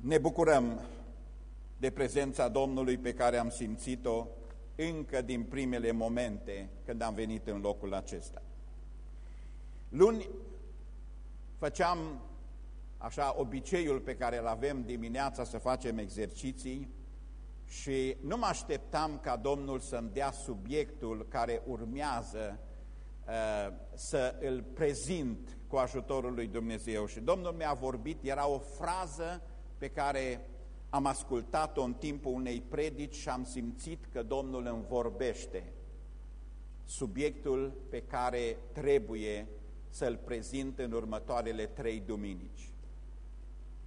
Ne bucurăm de prezența Domnului pe care am simțit-o încă din primele momente când am venit în locul acesta. Luni făceam așa obiceiul pe care îl avem dimineața să facem exerciții și nu mă așteptam ca Domnul să-mi dea subiectul care urmează uh, să îl prezint cu ajutorul lui Dumnezeu. Și Domnul mi-a vorbit, era o frază pe care am ascultat-o în timpul unei predici și am simțit că Domnul îmi vorbește subiectul pe care trebuie să-l prezint în următoarele trei duminici.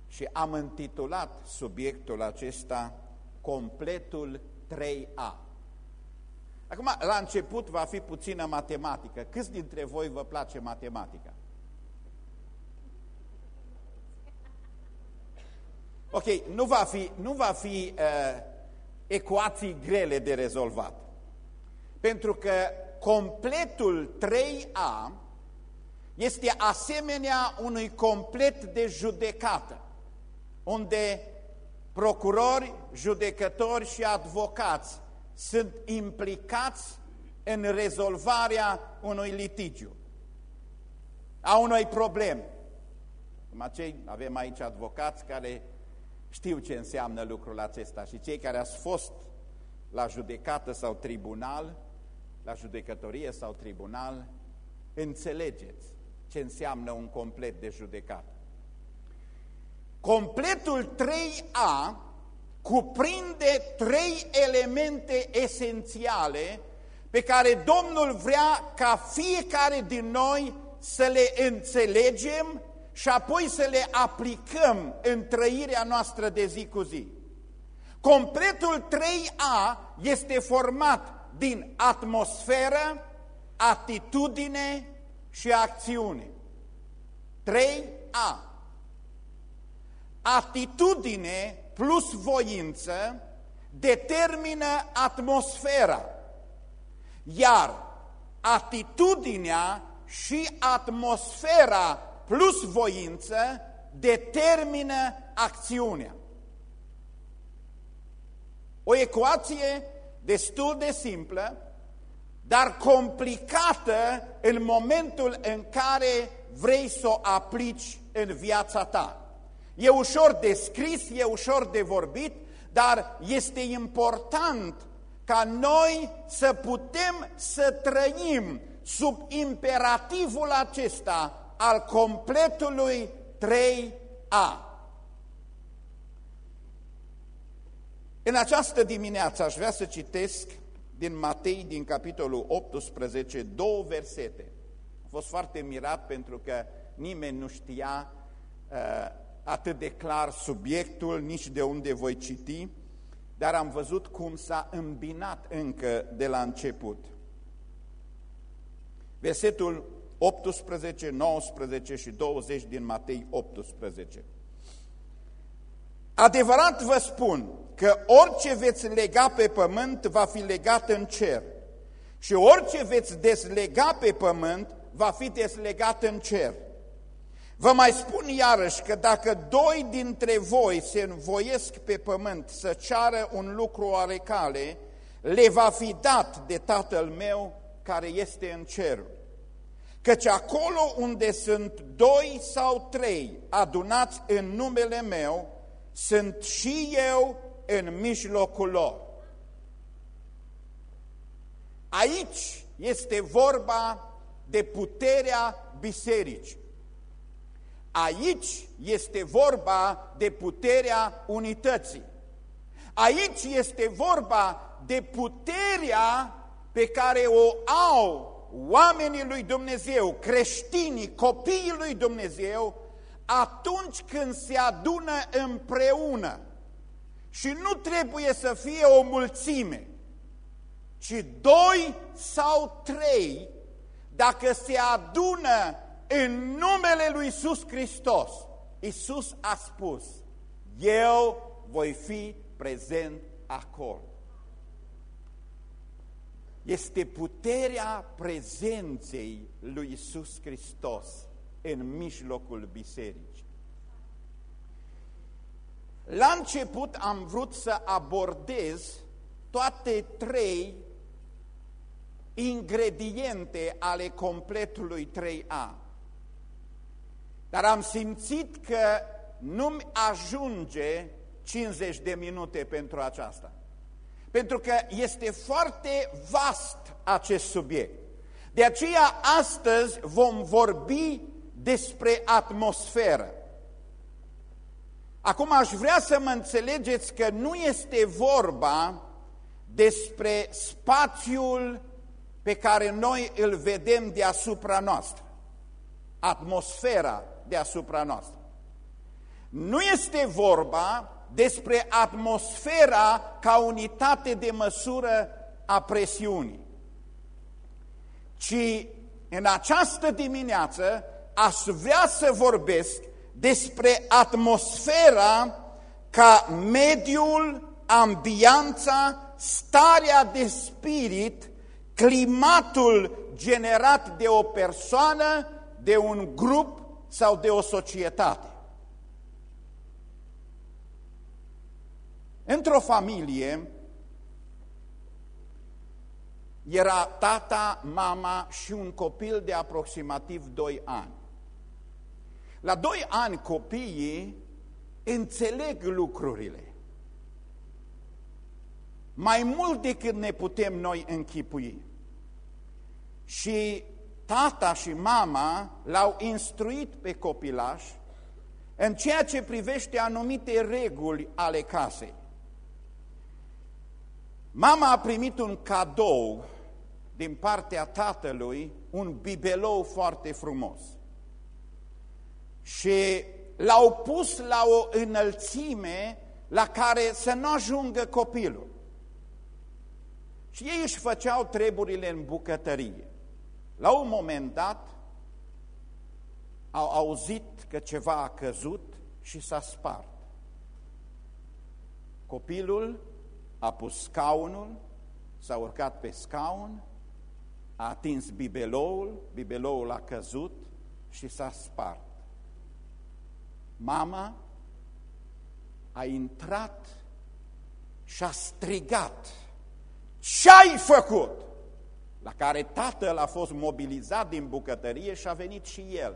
Și am intitulat subiectul acesta Completul 3A. Acum, la început va fi puțină matematică. Câți dintre voi vă place matematica? Ok, nu va fi, nu va fi uh, ecuații grele de rezolvat. Pentru că completul 3A este asemenea unui complet de judecată, unde procurori, judecători și advocați sunt implicați în rezolvarea unui litigiu, a unei probleme. Cum acei, avem aici advocați care știu ce înseamnă lucrul acesta și cei care ați fost la judecată sau tribunal, la judecătorie sau tribunal, înțelegeți ce înseamnă un complet de judecată. Completul 3A cuprinde trei elemente esențiale pe care Domnul vrea ca fiecare din noi să le înțelegem și apoi să le aplicăm în trăirea noastră de zi cu zi. Completul 3A este format din atmosferă, atitudine și acțiune. 3A. Atitudine plus voință determină atmosfera, iar atitudinea și atmosfera plus voință determină acțiunea. O ecuație destul de simplă, dar complicată în momentul în care vrei să o aplici în viața ta. E ușor de scris, e ușor de vorbit, dar este important ca noi să putem să trăim sub imperativul acesta al completului 3A. În această dimineață aș vrea să citesc din Matei, din capitolul 18, două versete. Am fost foarte mirat pentru că nimeni nu știa uh, atât de clar subiectul, nici de unde voi citi, dar am văzut cum s-a îmbinat încă de la început. Versetul 18, 19 și 20 din Matei 18. Adevărat vă spun că orice veți lega pe pământ va fi legat în cer și orice veți deslega pe pământ va fi deslegat în cer. Vă mai spun iarăși că dacă doi dintre voi se învoiesc pe pământ să ceară un lucru oarecale, le va fi dat de Tatăl meu care este în cer. Căci acolo unde sunt doi sau trei adunați în numele meu, sunt și eu în mijlocul lor. Aici este vorba de puterea bisericii. Aici este vorba de puterea unității. Aici este vorba de puterea pe care o au oamenii lui Dumnezeu, creștinii, copiii lui Dumnezeu, atunci când se adună împreună. Și nu trebuie să fie o mulțime, ci doi sau trei, dacă se adună în numele lui Iisus Hristos. Iisus a spus, eu voi fi prezent acolo. Este puterea prezenței lui Iisus Hristos în mijlocul bisericii. La început am vrut să abordez toate trei ingrediente ale completului 3A. Dar am simțit că nu-mi ajunge 50 de minute pentru aceasta. Pentru că este foarte vast acest subiect. De aceea astăzi vom vorbi despre atmosferă. Acum aș vrea să mă înțelegeți că nu este vorba despre spațiul pe care noi îl vedem deasupra noastră, atmosfera deasupra noastră. Nu este vorba despre atmosfera ca unitate de măsură a presiunii, ci în această dimineață aș vrea să vorbesc despre atmosfera ca mediul, ambianța, starea de spirit, climatul generat de o persoană, de un grup sau de o societate. Într-o familie era tata, mama și un copil de aproximativ 2 ani. La 2 ani copiii înțeleg lucrurile. Mai mult decât ne putem noi închipui. Și tata și mama l-au instruit pe copilaș în ceea ce privește anumite reguli ale casei. Mama a primit un cadou din partea tatălui, un bibelou foarte frumos. Și l-au pus la o înălțime la care să nu ajungă copilul. Și ei își făceau treburile în bucătărie. La un moment dat au auzit că ceva a căzut și s-a spart. Copilul a pus scaunul, s-a urcat pe scaun, a atins bibeloul, bibeloul a căzut și s-a spart. Mama a intrat și a strigat, Ce-ai făcut? La care tatăl a fost mobilizat din bucătărie și a venit și el.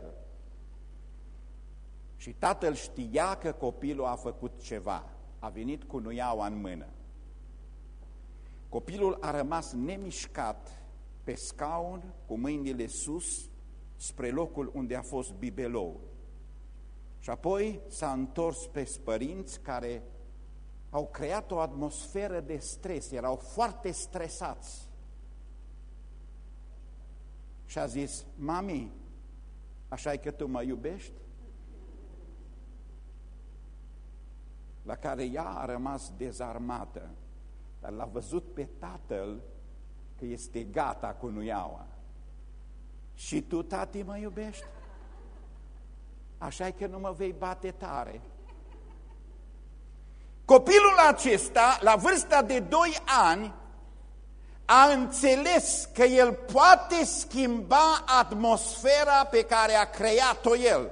Și tatăl știa că copilul a făcut ceva. A venit cu nuiaua în mână. Copilul a rămas nemișcat pe scaun, cu mâinile sus, spre locul unde a fost bibelou. Și apoi s-a întors pe părinți care au creat o atmosferă de stres, erau foarte stresați. Și a zis, mami, așa e că tu mă iubești? La care ea a rămas dezarmată dar l-a văzut pe tatăl că este gata cu nuiaua. Și tu, tati, mă iubești? așa e că nu mă vei bate tare. Copilul acesta, la vârsta de 2 ani, a înțeles că el poate schimba atmosfera pe care a creat-o el.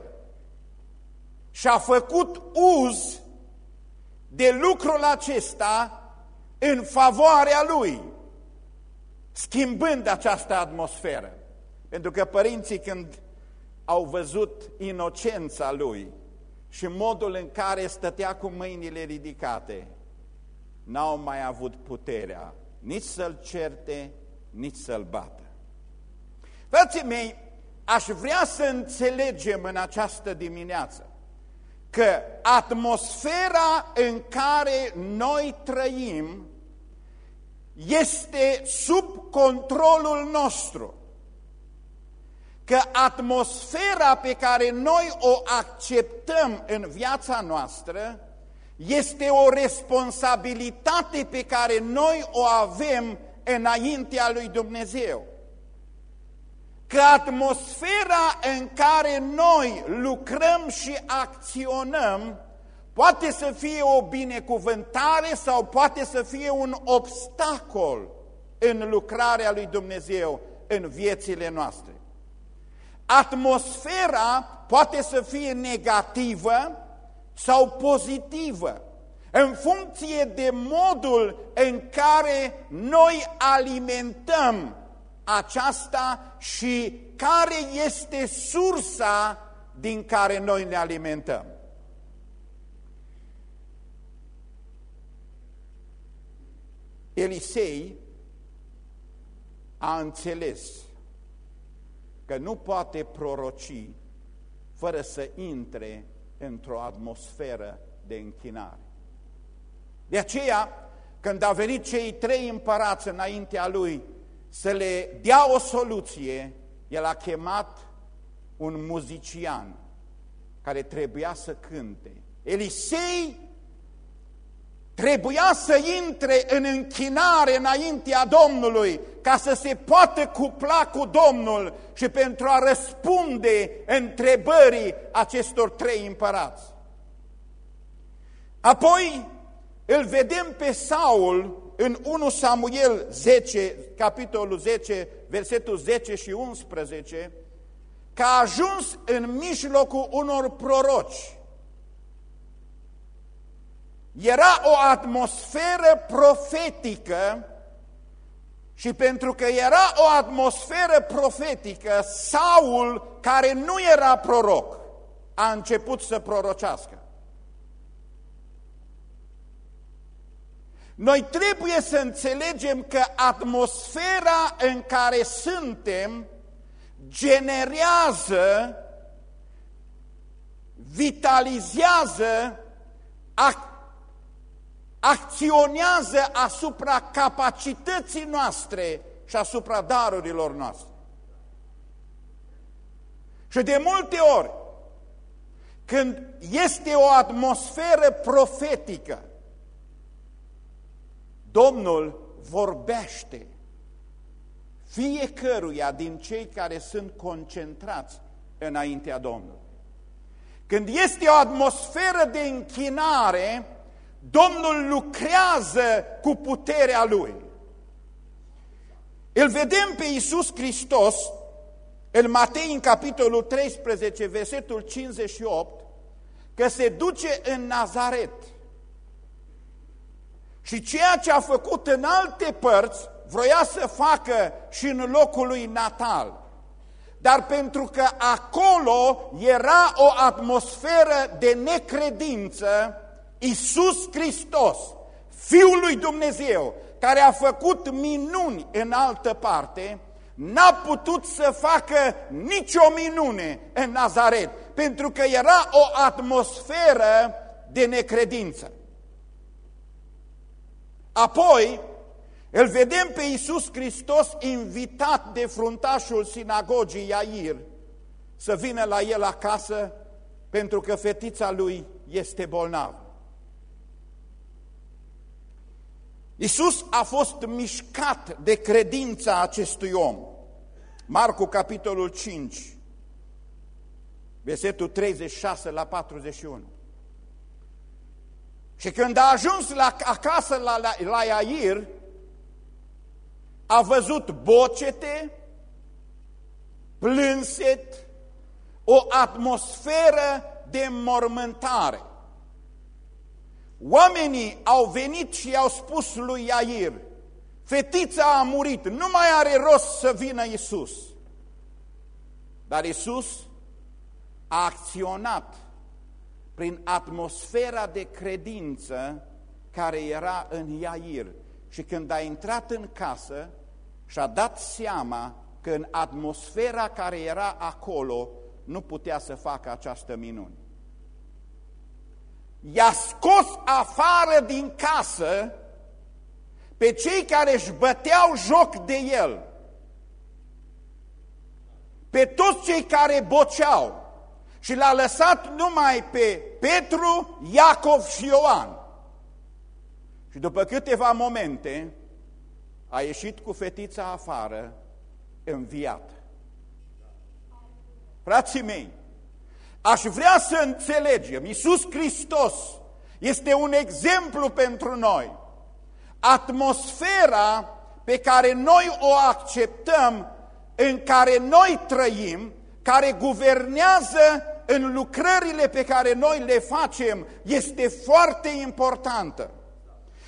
Și a făcut uz de lucrul acesta în favoarea lui, schimbând această atmosferă. Pentru că părinții când au văzut inocența lui și modul în care stătea cu mâinile ridicate, n-au mai avut puterea nici să-l certe, nici să-l bată. Frații mei, aș vrea să înțelegem în această dimineață că atmosfera în care noi trăim este sub controlul nostru. Că atmosfera pe care noi o acceptăm în viața noastră este o responsabilitate pe care noi o avem înaintea lui Dumnezeu că atmosfera în care noi lucrăm și acționăm poate să fie o binecuvântare sau poate să fie un obstacol în lucrarea lui Dumnezeu în viețile noastre. Atmosfera poate să fie negativă sau pozitivă. în funcție de modul în care noi alimentăm aceasta și care este sursa din care noi ne alimentăm. Elisei a înțeles că nu poate proroci fără să intre într-o atmosferă de închinare. De aceea, când a venit cei trei împărați înaintea lui să le dea o soluție, el a chemat un muzician care trebuia să cânte. Elisei trebuia să intre în închinare înaintea Domnului ca să se poată cupla cu Domnul și pentru a răspunde întrebării acestor trei împărați. Apoi îl vedem pe Saul în 1 Samuel 10, capitolul 10, versetul 10 și 11, că a ajuns în mijlocul unor proroci. Era o atmosferă profetică și pentru că era o atmosferă profetică, Saul, care nu era proroc, a început să prorocească. Noi trebuie să înțelegem că atmosfera în care suntem generează, vitalizează, ac acționează asupra capacității noastre și asupra darurilor noastre. Și de multe ori, când este o atmosferă profetică, Domnul vorbește fiecăruia din cei care sunt concentrați înaintea Domnului. Când este o atmosferă de închinare, Domnul lucrează cu puterea Lui. Îl vedem pe Iisus Hristos în Matei, în capitolul 13, versetul 58, că se duce în Nazaret. Și ceea ce a făcut în alte părți, vroia să facă și în locul lui natal. Dar pentru că acolo era o atmosferă de necredință, Iisus Hristos, Fiul lui Dumnezeu, care a făcut minuni în altă parte, n-a putut să facă nicio minune în Nazaret, pentru că era o atmosferă de necredință. Apoi, îl vedem pe Iisus Hristos invitat de fruntașul sinagogii Iair să vină la el acasă pentru că fetița lui este bolnavă. Iisus a fost mișcat de credința acestui om. Marcu, capitolul 5, versetul 36 la 41. Și când a ajuns la, acasă la, la, la Iair, a văzut bocete, plânset, o atmosferă de mormântare. Oamenii au venit și i-au spus lui Iair, fetița a murit, nu mai are rost să vină Isus. Dar Isus a acționat prin atmosfera de credință care era în Iair. Și când a intrat în casă, și-a dat seama că în atmosfera care era acolo nu putea să facă această minune. I-a scos afară din casă pe cei care își băteau joc de el, pe toți cei care boceau și l-a lăsat numai pe Petru, Iacov și Ioan. Și după câteva momente a ieșit cu fetița afară înviată. Frații mei, Aș vrea să înțelegem, Iisus Hristos este un exemplu pentru noi. Atmosfera pe care noi o acceptăm, în care noi trăim, care guvernează în lucrările pe care noi le facem este foarte importantă.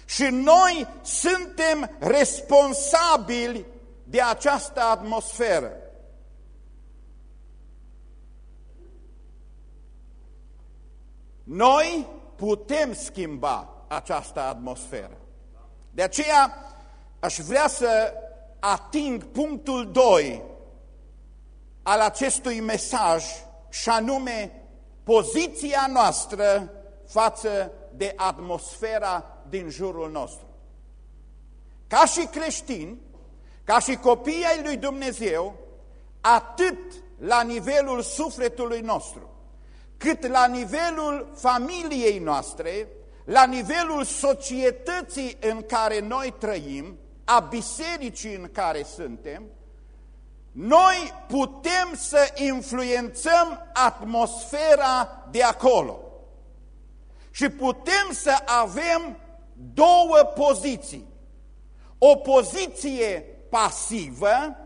Și noi suntem responsabili de această atmosferă. Noi putem schimba această atmosferă. De aceea aș vrea să ating punctul 2 al acestui mesaj și anume poziția noastră față de atmosfera din jurul nostru. Ca și creștini, ca și copii ai lui Dumnezeu, atât la nivelul sufletului nostru, cât la nivelul familiei noastre, la nivelul societății în care noi trăim, a bisericii în care suntem, noi putem să influențăm atmosfera de acolo. Și putem să avem două poziții. O poziție pasivă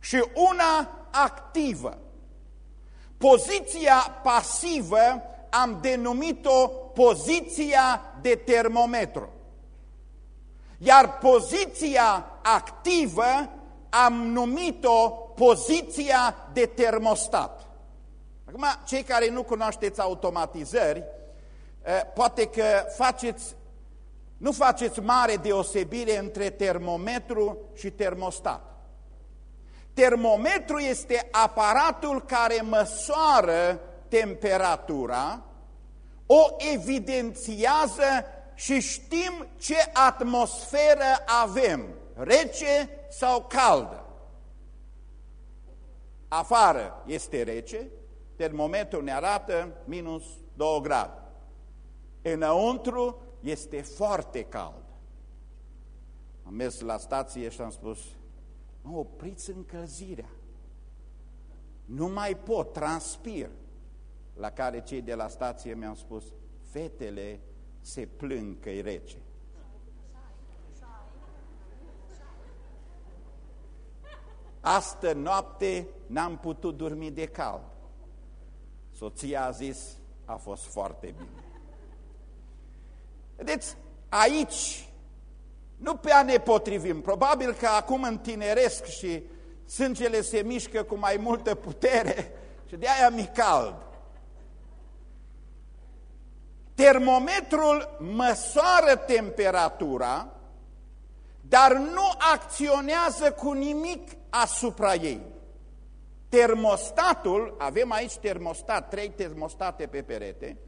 și una activă. Poziția pasivă am denumit-o poziția de termometru. Iar poziția activă am numit-o poziția de termostat. Acum, cei care nu cunoașteți automatizări, eh, poate că faceți, nu faceți mare deosebire între termometru și termostat. Termometru este aparatul care măsoară temperatura, o evidențiază și știm ce atmosferă avem, rece sau caldă. Afară este rece, termometrul ne arată minus 2 grade. Înăuntru este foarte cald. Am mers la stație și am spus, mă opriți încălzirea. Nu mai pot, transpir. La care cei de la stație mi-au spus, fetele se plâng că e rece. Astă noapte n-am putut dormi de cald. Soția a zis, a fost foarte bine. Vedeți, aici nu pe a ne potrivim. Probabil că acum întineresc și sângele se mișcă cu mai multă putere și de aia mi cald. Termometrul măsoară temperatura, dar nu acționează cu nimic asupra ei. Termostatul, avem aici termostat, trei termostate pe perete,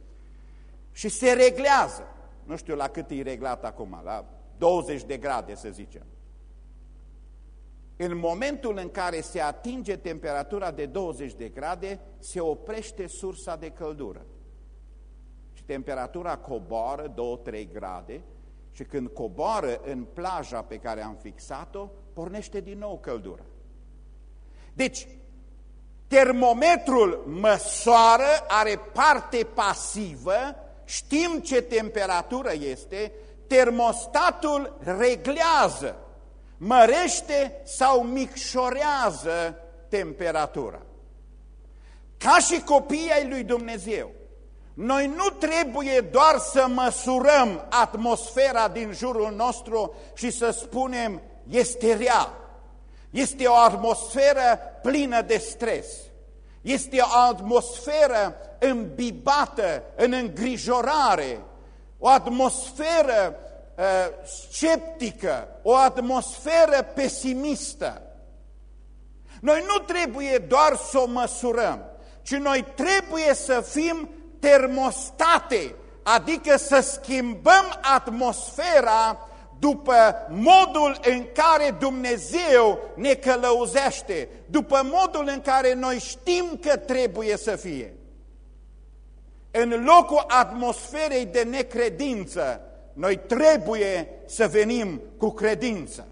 și se reglează. Nu știu la cât e reglat acum, la 20 de grade să zicem. În momentul în care se atinge temperatura de 20 de grade, se oprește sursa de căldură. Și temperatura coboară 2-3 grade și când coboară în plaja pe care am fixat-o, pornește din nou căldura. Deci, termometrul măsoară, are parte pasivă, știm ce temperatură este, termostatul reglează, mărește sau micșorează temperatura. Ca și copiii ai lui Dumnezeu, noi nu trebuie doar să măsurăm atmosfera din jurul nostru și să spunem este rea, este o atmosferă plină de stres, este o atmosferă îmbibată în îngrijorare, o atmosferă uh, sceptică, o atmosferă pesimistă. Noi nu trebuie doar să o măsurăm, ci noi trebuie să fim termostate, adică să schimbăm atmosfera după modul în care Dumnezeu ne călăuzește, după modul în care noi știm că trebuie să fie. În locul atmosferei de necredință, noi trebuie să venim cu credință.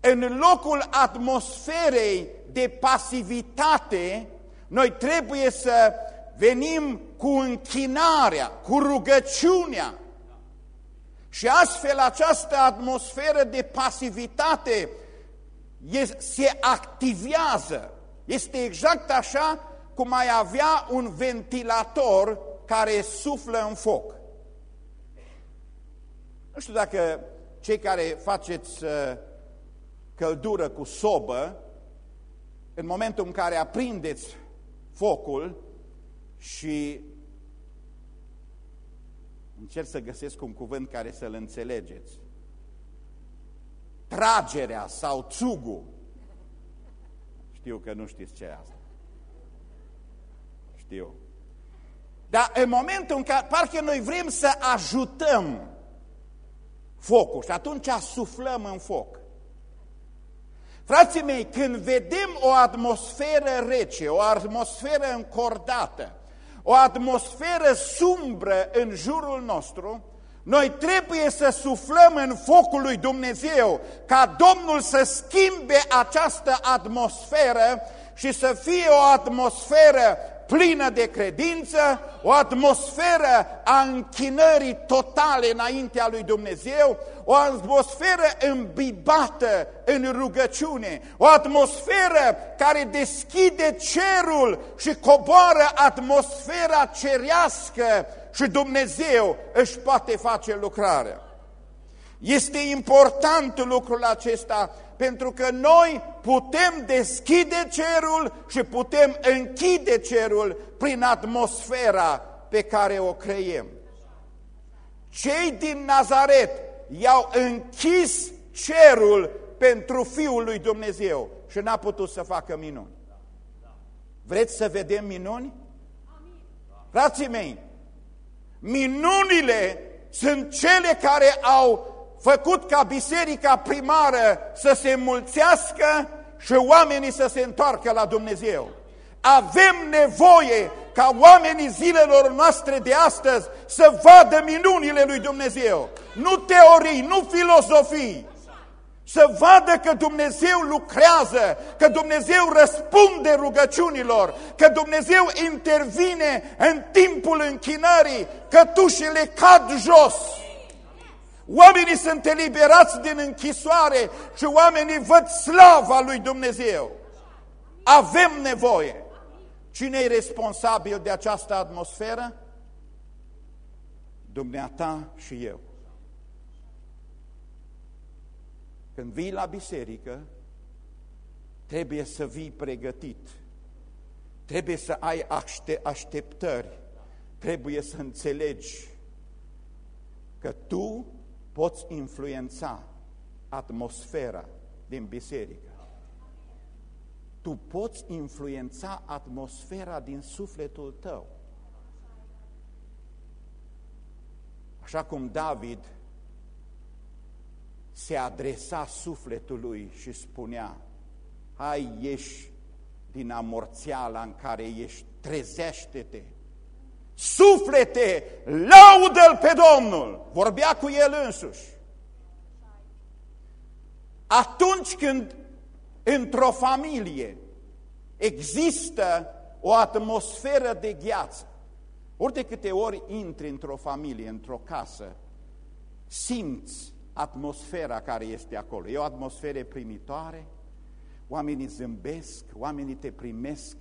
În locul atmosferei de pasivitate, noi trebuie să venim cu închinarea, cu rugăciunea. Și astfel această atmosferă de pasivitate se activează. Este exact așa cum ai avea un ventilator care suflă în foc. Nu știu dacă cei care faceți uh, căldură cu sobă, în momentul în care aprindeți focul și încerc să găsesc un cuvânt care să-l înțelegeți, tragerea sau țugul, știu că nu știți ce e asta, știu, dar în momentul în care parcă noi vrem să ajutăm focul și atunci suflăm în foc. Frații mei, când vedem o atmosferă rece, o atmosferă încordată, o atmosferă sumbră în jurul nostru, noi trebuie să suflăm în focul lui Dumnezeu ca Domnul să schimbe această atmosferă și să fie o atmosferă plină de credință, o atmosferă a închinării totale înaintea lui Dumnezeu, o atmosferă îmbibată în rugăciune, o atmosferă care deschide cerul și coboară atmosfera cerească și Dumnezeu își poate face lucrarea. Este important lucrul acesta pentru că noi putem deschide cerul și putem închide cerul prin atmosfera pe care o creiem. Cei din Nazaret i-au închis cerul pentru Fiul lui Dumnezeu și n-a putut să facă minuni. Vreți să vedem minuni? Frații mei, minunile sunt cele care au făcut ca biserica primară să se mulțească și oamenii să se întoarcă la Dumnezeu. Avem nevoie ca oamenii zilelor noastre de astăzi să vadă minunile lui Dumnezeu. Nu teorii, nu filozofii. Să vadă că Dumnezeu lucrează, că Dumnezeu răspunde rugăciunilor, că Dumnezeu intervine în timpul închinării, că tușile cad jos. Oamenii sunt eliberați din închisoare și oamenii văd slava lui Dumnezeu. Avem nevoie. Cine e responsabil de această atmosferă? Dumneata și eu. Când vii la biserică, trebuie să vii pregătit. Trebuie să ai așteptări. Trebuie să înțelegi că tu poți influența atmosfera din biserică. Tu poți influența atmosfera din sufletul tău. Așa cum David se adresa sufletului și spunea, hai, ieși din amorțiala în care ești, trezește-te, Suflete, laudă-L pe Domnul! Vorbea cu el însuși. Atunci când într-o familie există o atmosferă de gheață, ori de câte ori intri într-o familie, într-o casă, simți atmosfera care este acolo. E o atmosferă primitoare, oamenii zâmbesc, oamenii te primesc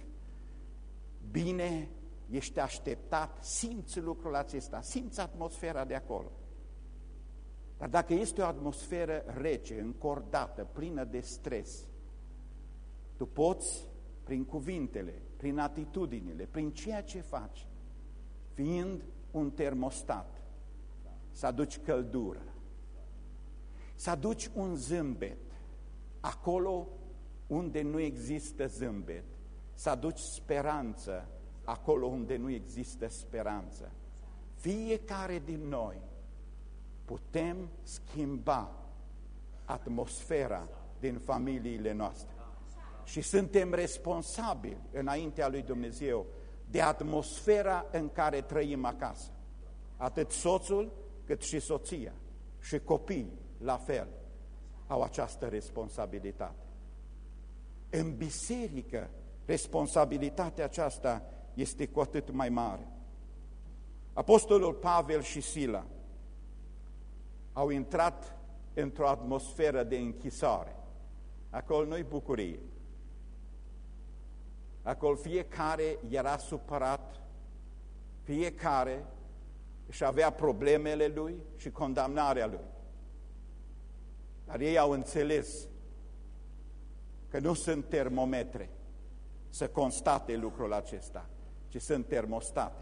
bine, ești așteptat, simți lucrul acesta, simți atmosfera de acolo. Dar dacă este o atmosferă rece, încordată, plină de stres, tu poți, prin cuvintele, prin atitudinile, prin ceea ce faci, fiind un termostat, să aduci căldură, să aduci un zâmbet, acolo unde nu există zâmbet, să aduci speranță acolo unde nu există speranță. Fiecare din noi putem schimba atmosfera din familiile noastre. Și suntem responsabili înaintea lui Dumnezeu de atmosfera în care trăim acasă. Atât soțul cât și soția și copiii, la fel, au această responsabilitate. În biserică, responsabilitatea aceasta este cu atât mai mare. Apostolul Pavel și Sila au intrat într-o atmosferă de închisare. Acolo nu-i bucurie. Acolo fiecare era supărat, fiecare și avea problemele lui și condamnarea lui. Dar ei au înțeles că nu sunt termometre să constate lucrul acesta, ci sunt termostate.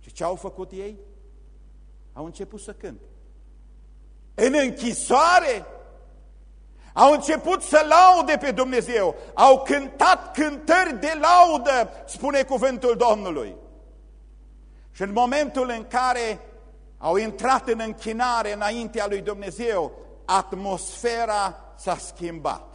Și ce au făcut ei? Au început să cânte. În închisoare au început să laude pe Dumnezeu, au cântat cântări de laudă, spune cuvântul Domnului. Și în momentul în care au intrat în închinare înaintea lui Dumnezeu, atmosfera s-a schimbat.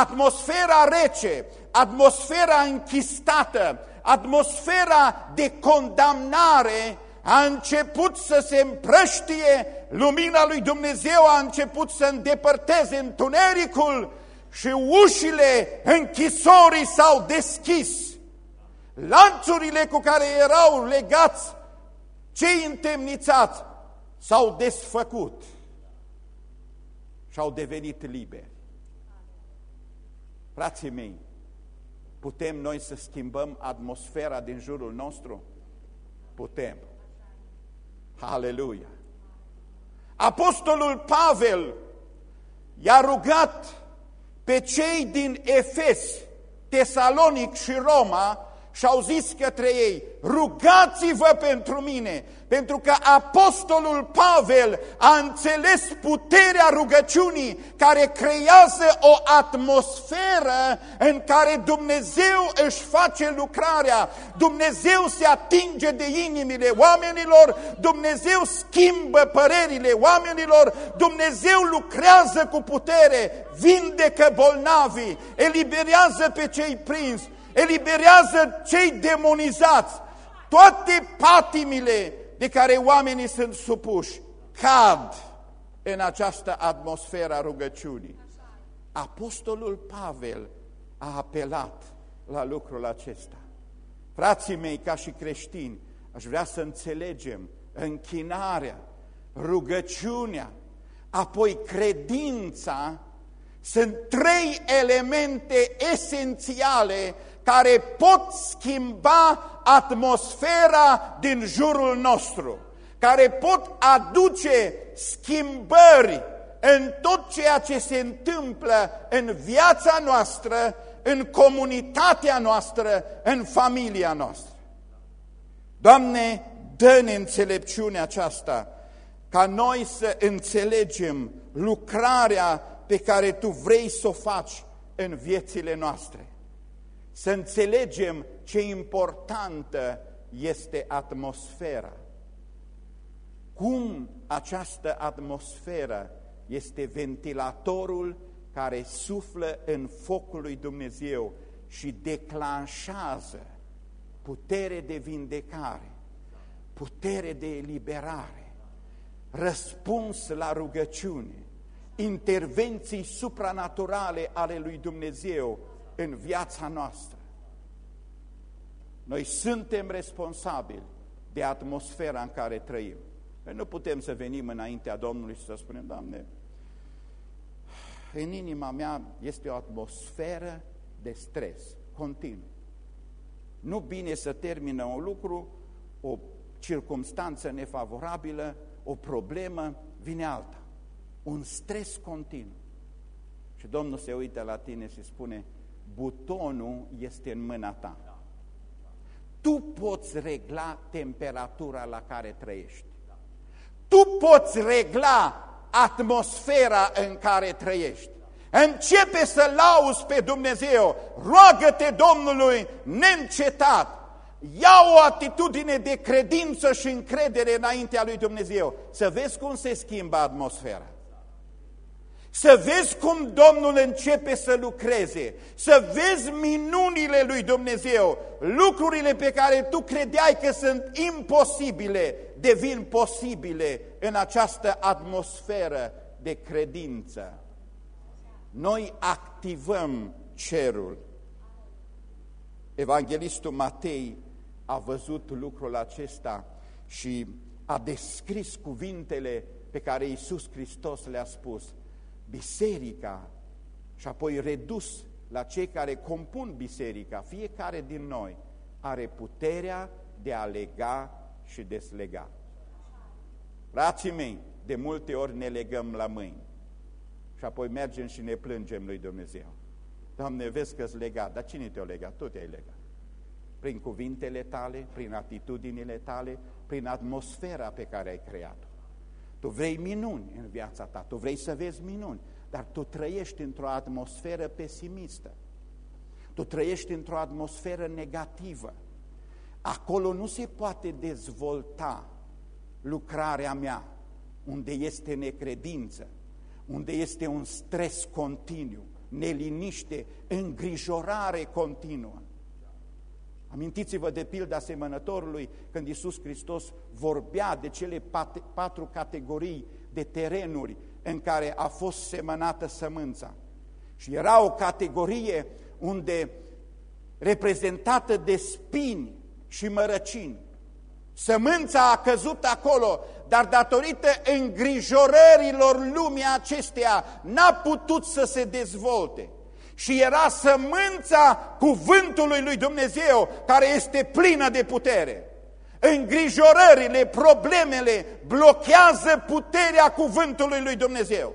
Atmosfera rece, atmosfera închistată, atmosfera de condamnare a început să se împrăștie, lumina lui Dumnezeu a început să îndepărteze întunericul și ușile închisorii s-au deschis. Lanțurile cu care erau legați cei întemnițați s-au desfăcut și au devenit liberi. Frații mei, putem noi să schimbăm atmosfera din jurul nostru? Putem. Aleluia! Apostolul Pavel i-a rugat pe cei din Efes, Tesalonic și Roma și au zis către ei, rugați-vă pentru mine, pentru că apostolul Pavel a înțeles puterea rugăciunii care creează o atmosferă în care Dumnezeu își face lucrarea, Dumnezeu se atinge de inimile oamenilor, Dumnezeu schimbă părerile oamenilor, Dumnezeu lucrează cu putere, vindecă bolnavii, eliberează pe cei prinși, eliberează cei demonizați. Toate patimile de care oamenii sunt supuși cad în această atmosferă a rugăciunii. Apostolul Pavel a apelat la lucrul acesta. Frații mei, ca și creștini, aș vrea să înțelegem închinarea, rugăciunea, apoi credința, sunt trei elemente esențiale care pot schimba atmosfera din jurul nostru, care pot aduce schimbări în tot ceea ce se întâmplă în viața noastră, în comunitatea noastră, în familia noastră. Doamne, dă-ne înțelepciunea aceasta, ca noi să înțelegem lucrarea pe care Tu vrei să o faci în viețile noastre să înțelegem ce importantă este atmosfera. Cum această atmosferă este ventilatorul care suflă în focul lui Dumnezeu și declanșează putere de vindecare, putere de eliberare, răspuns la rugăciune, intervenții supranaturale ale lui Dumnezeu în viața noastră. Noi suntem responsabili de atmosfera în care trăim. Noi nu putem să venim înaintea Domnului și să spunem, Doamne, în inima mea este o atmosferă de stres continuu. Nu bine să termină un lucru, o circumstanță nefavorabilă, o problemă, vine alta. Un stres continuu. Și Domnul se uită la tine și spune, butonul este în mâna ta. Tu poți regla temperatura la care trăiești. Tu poți regla atmosfera în care trăiești. Începe să lauzi pe Dumnezeu, roagă-te Domnului neîncetat, ia o atitudine de credință și încredere înaintea lui Dumnezeu, să vezi cum se schimbă atmosfera. Să vezi cum Domnul începe să lucreze, să vezi minunile lui Dumnezeu, lucrurile pe care tu credeai că sunt imposibile, devin posibile în această atmosferă de credință. Noi activăm cerul. Evanghelistul Matei a văzut lucrul acesta și a descris cuvintele pe care Iisus Hristos le-a spus biserica și apoi redus la cei care compun biserica, fiecare din noi are puterea de a lega și deslega. Frații mei, de multe ori ne legăm la mâini și apoi mergem și ne plângem lui Dumnezeu. Doamne, vezi că-s legat, dar cine te-a legat? Tu te-ai legat. Prin cuvintele tale, prin atitudinile tale, prin atmosfera pe care ai creat-o. Tu vrei minuni în viața ta, tu vrei să vezi minuni, dar tu trăiești într-o atmosferă pesimistă. Tu trăiești într-o atmosferă negativă. Acolo nu se poate dezvolta lucrarea mea, unde este necredință, unde este un stres continuu, neliniște, îngrijorare continuă. Amintiți-vă de pilda asemănătorului când Iisus Hristos vorbea de cele patru categorii de terenuri în care a fost semănată sămânța. Și era o categorie unde reprezentată de spini și mărăcini. Sămânța a căzut acolo, dar datorită îngrijorărilor lumii acesteia n-a putut să se dezvolte. Și era sămânța cuvântului lui Dumnezeu care este plină de putere. Îngrijorările, problemele blochează puterea cuvântului lui Dumnezeu.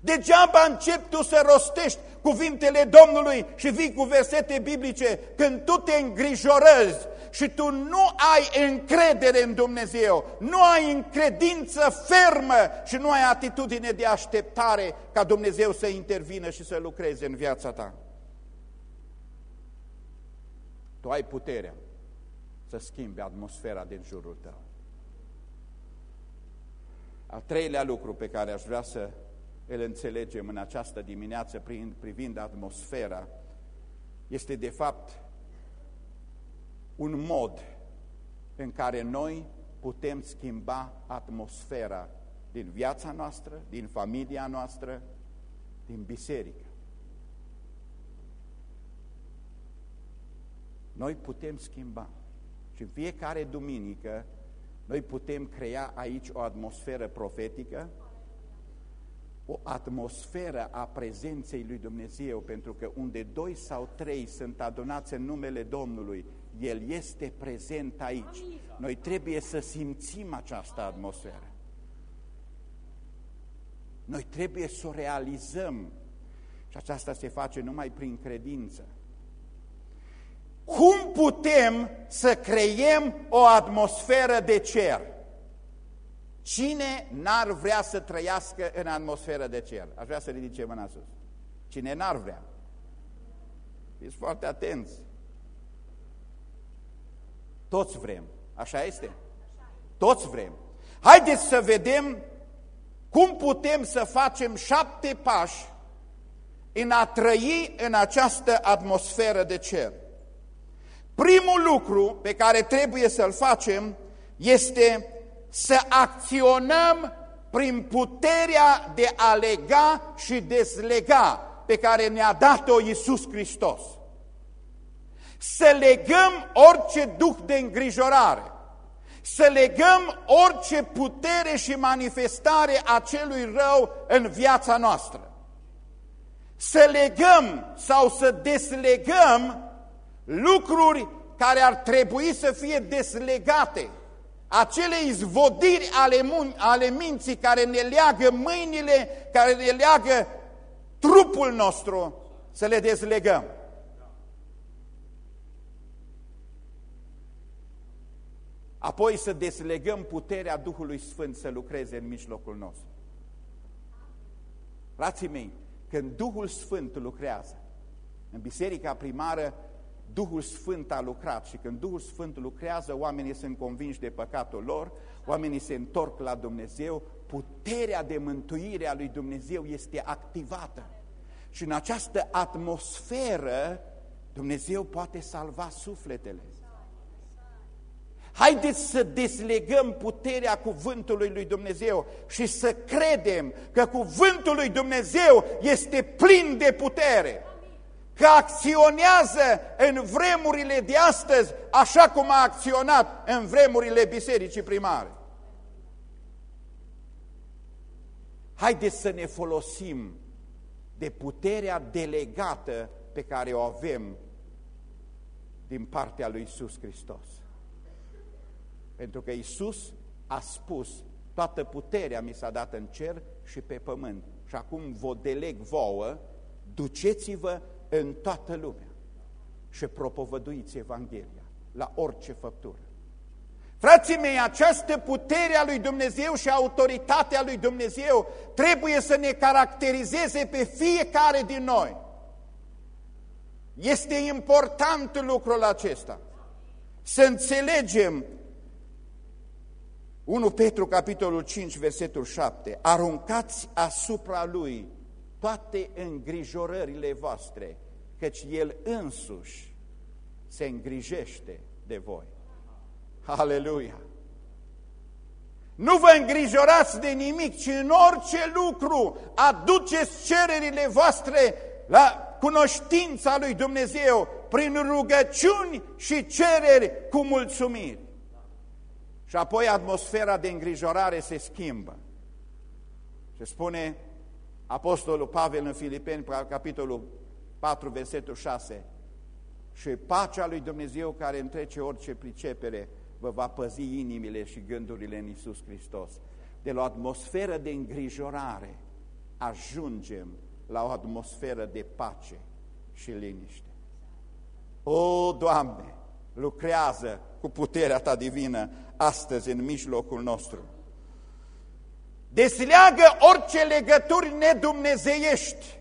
Degeaba începi tu să rostești cuvintele Domnului și vii cu versete biblice când tu te îngrijorăzi și tu nu ai încredere în Dumnezeu, nu ai încredință fermă și nu ai atitudine de așteptare ca Dumnezeu să intervină și să lucreze în viața ta. Tu ai puterea să schimbi atmosfera din jurul tău. Al treilea lucru pe care aș vrea să îl înțelegem în această dimineață privind, privind atmosfera este de fapt un mod în care noi putem schimba atmosfera din viața noastră, din familia noastră, din biserică. Noi putem schimba. Și fiecare duminică noi putem crea aici o atmosferă profetică, o atmosferă a prezenței lui Dumnezeu, pentru că unde doi sau trei sunt adunați în numele Domnului, El este prezent aici. Noi trebuie să simțim această atmosferă. Noi trebuie să o realizăm și aceasta se face numai prin credință. Cum putem să creiem o atmosferă de cer? Cine n-ar vrea să trăiască în atmosferă de cer? Aș vrea să ridice mâna sus. Cine n-ar vrea? Fiți foarte atenți. Toți vrem. Așa este? Toți vrem. Haideți să vedem cum putem să facem șapte pași în a trăi în această atmosferă de cer. Primul lucru pe care trebuie să-l facem este să acționăm prin puterea de a lega și dezlega pe care ne-a dat-o Iisus Hristos. Să legăm orice duh de îngrijorare, să legăm orice putere și manifestare a celui rău în viața noastră. Să legăm sau să deslegăm lucruri care ar trebui să fie deslegate, acele izvodiri ale, ale minții care ne leagă mâinile, care ne leagă trupul nostru, să le dezlegăm. Apoi să deslegăm puterea Duhului Sfânt să lucreze în mijlocul nostru. Frații mei, când Duhul Sfânt lucrează, în biserica primară Duhul Sfânt a lucrat și când Duhul Sfânt lucrează, oamenii sunt convinși de păcatul lor, oamenii se întorc la Dumnezeu, puterea de mântuire a lui Dumnezeu este activată. Și în această atmosferă Dumnezeu poate salva sufletele. Haideți să deslegăm puterea cuvântului lui Dumnezeu și să credem că cuvântul lui Dumnezeu este plin de putere că acționează în vremurile de astăzi așa cum a acționat în vremurile bisericii primare. Haideți să ne folosim de puterea delegată pe care o avem din partea lui Isus Hristos. Pentru că Isus a spus, toată puterea mi s-a dat în cer și pe pământ. Și acum vă deleg vouă, duceți-vă în toată lumea și propovăduiți Evanghelia la orice făptură. Frații mei, această putere a lui Dumnezeu și autoritatea lui Dumnezeu trebuie să ne caracterizeze pe fiecare din noi. Este important lucrul acesta. Să înțelegem 1 Petru, capitolul 5, versetul 7. Aruncați asupra lui toate îngrijorările voastre, căci el însuși se îngrijește de voi. Aleluia! Nu vă îngrijorați de nimic, ci în orice lucru aduceți cererile voastre la cunoștința lui Dumnezeu prin rugăciuni și cereri cu mulțumiri. Și apoi atmosfera de îngrijorare se schimbă. Și spune Apostolul Pavel în Filipeni, capitolul 4, versetul 6, și pacea lui Dumnezeu care întrece orice pricepere vă va păzi inimile și gândurile în Isus Hristos. De la o atmosferă de îngrijorare ajungem la o atmosferă de pace și liniște. O, Doamne, lucrează cu puterea Ta divină astăzi în mijlocul nostru. Desleagă orice legături nedumnezeiești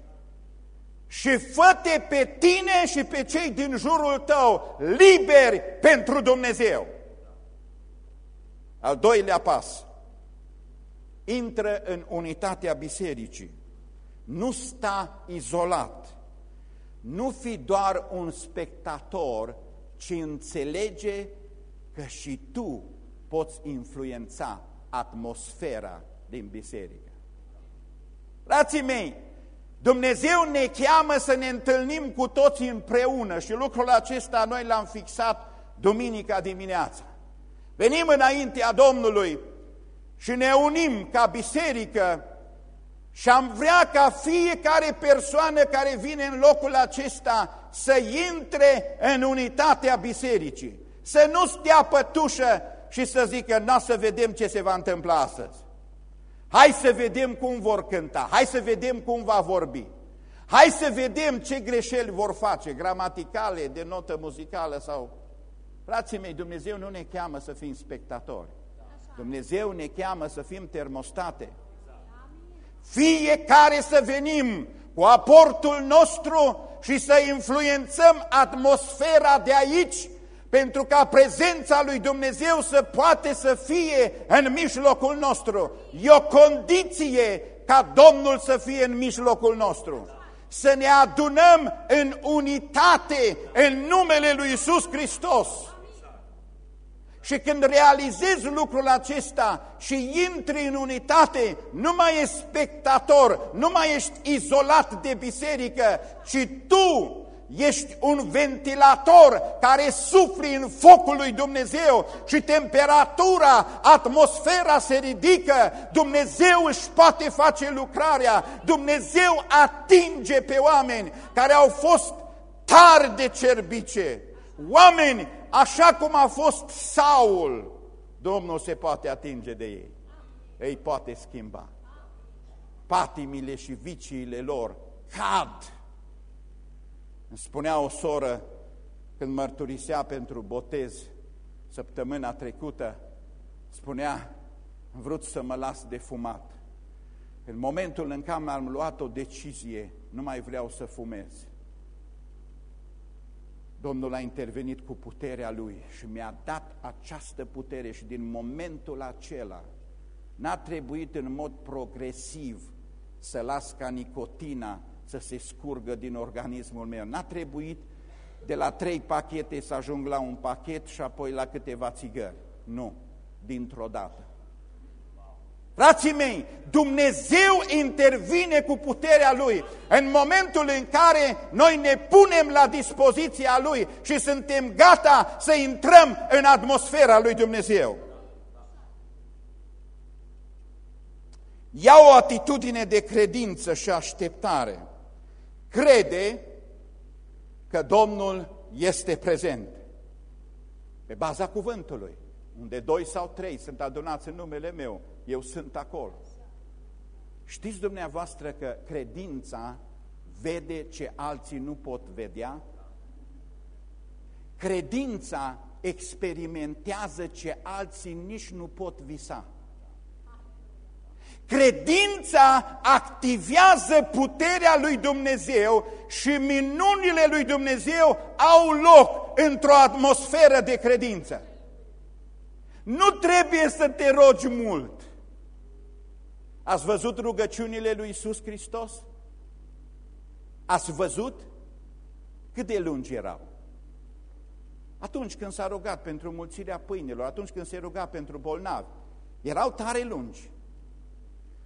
și fă pe tine și pe cei din jurul tău liberi pentru Dumnezeu. Al doilea pas, intră în unitatea bisericii, nu sta izolat, nu fi doar un spectator, ci înțelege că și tu poți influența atmosfera din biserică. Frații mei, Dumnezeu ne cheamă să ne întâlnim cu toți împreună și lucrul acesta noi l-am fixat duminica dimineața. Venim înaintea Domnului și ne unim ca biserică și am vrea ca fiecare persoană care vine în locul acesta să intre în unitatea bisericii, să nu stea pătușă și să zică, nu să vedem ce se va întâmpla astăzi. Hai să vedem cum vor cânta, hai să vedem cum va vorbi. Hai să vedem ce greșeli vor face, gramaticale, de notă muzicală sau... Frații mei, Dumnezeu nu ne cheamă să fim spectatori. Dumnezeu ne cheamă să fim termostate. Fiecare să venim cu aportul nostru și să influențăm atmosfera de aici pentru ca prezența lui Dumnezeu să poate să fie în mijlocul nostru. E o condiție ca Domnul să fie în mijlocul nostru. Să ne adunăm în unitate în numele lui Isus Hristos. Și când realizezi lucrul acesta și intri în unitate, nu mai ești spectator, nu mai ești izolat de biserică, ci tu ești un ventilator care sufli în focul lui Dumnezeu și temperatura, atmosfera se ridică, Dumnezeu își poate face lucrarea, Dumnezeu atinge pe oameni care au fost tari de cerbice, oameni așa cum a fost Saul, Domnul se poate atinge de ei, ei poate schimba. Patimile și viciile lor cad îmi spunea o soră când mărturisea pentru botez săptămâna trecută, spunea, am vrut să mă las de fumat. În momentul în care am luat o decizie, nu mai vreau să fumez. Domnul a intervenit cu puterea Lui și mi-a dat această putere și din momentul acela n-a trebuit în mod progresiv să las ca nicotina să se scurgă din organismul meu. N-a trebuit de la trei pachete să ajung la un pachet și apoi la câteva țigări. Nu, dintr-o dată. Frații mei, Dumnezeu intervine cu puterea Lui în momentul în care noi ne punem la dispoziția Lui și suntem gata să intrăm în atmosfera Lui Dumnezeu. Ia o atitudine de credință și așteptare. crede că Domnul este prezent. Pe baza cuvântului, unde doi sau trei sunt adunați în numele meu, eu sunt acolo. Știți dumneavoastră că credința vede ce alții nu pot vedea? Credința experimentează ce alții nici nu pot visa. Credința activează puterea lui Dumnezeu și minunile lui Dumnezeu au loc într-o atmosferă de credință. Nu trebuie să te rogi mult. Ați văzut rugăciunile lui Isus Hristos? Ați văzut cât de lungi erau? Atunci când s-a rugat pentru mulțirea pâinilor, atunci când se ruga pentru bolnavi, erau tare lungi.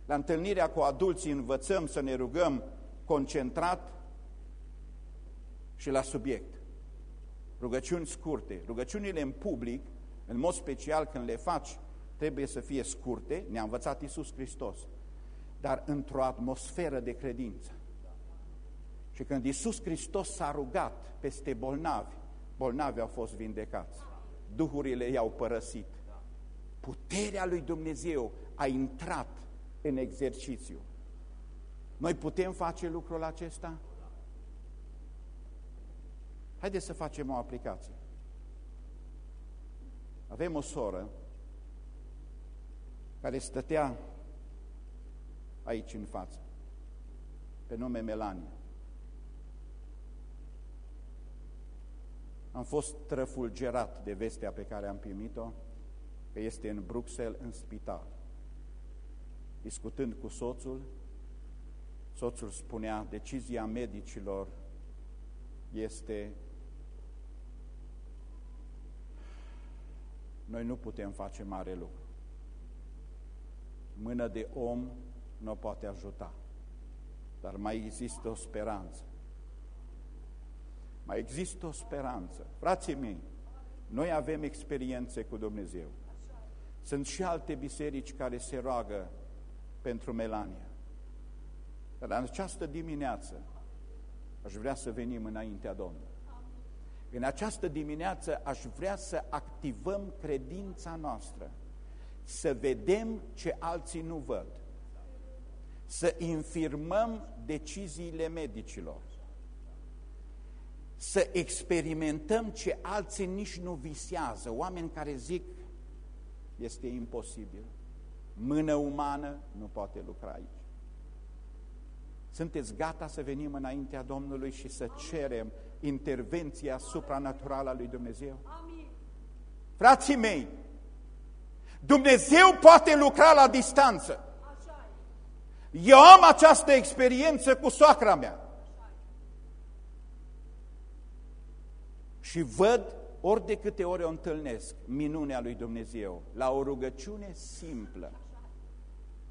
La întâlnirea cu adulții învățăm să ne rugăm concentrat și la subiect. Rugăciuni scurte. Rugăciunile în public, în mod special când le faci, trebuie să fie scurte, ne-a învățat Iisus Hristos, dar într-o atmosferă de credință. Și când Iisus Hristos s-a rugat peste bolnavi, bolnavi au fost vindecați. Duhurile i-au părăsit. Puterea lui Dumnezeu a intrat în exercițiu. Noi putem face lucrul acesta? Haideți să facem o aplicație. Avem o soră care stătea aici în față, pe nume Melania. Am fost trăfulgerat de vestea pe care am primit-o, că este în Bruxelles, în spital. Discutând cu soțul, soțul spunea, decizia medicilor este noi nu putem face mare lucru. Mână de om nu poate ajuta, dar mai există o speranță. Mai există o speranță. Frații mei, noi avem experiențe cu Dumnezeu. Sunt și alte biserici care se roagă pentru Melania. Dar în această dimineață aș vrea să venim înaintea Domnului. În această dimineață aș vrea să activăm credința noastră, să vedem ce alții nu văd, să infirmăm deciziile medicilor, să experimentăm ce alții nici nu visează, oameni care zic este imposibil, mână umană nu poate lucra aici. Sunteți gata să venim înaintea Domnului și să cerem intervenția supranaturală a lui Dumnezeu? Amin. Frații mei, Dumnezeu poate lucra la distanță. Eu am această experiență cu soacra mea. Și văd, ori de câte ori o întâlnesc, minunea lui Dumnezeu, la o rugăciune simplă.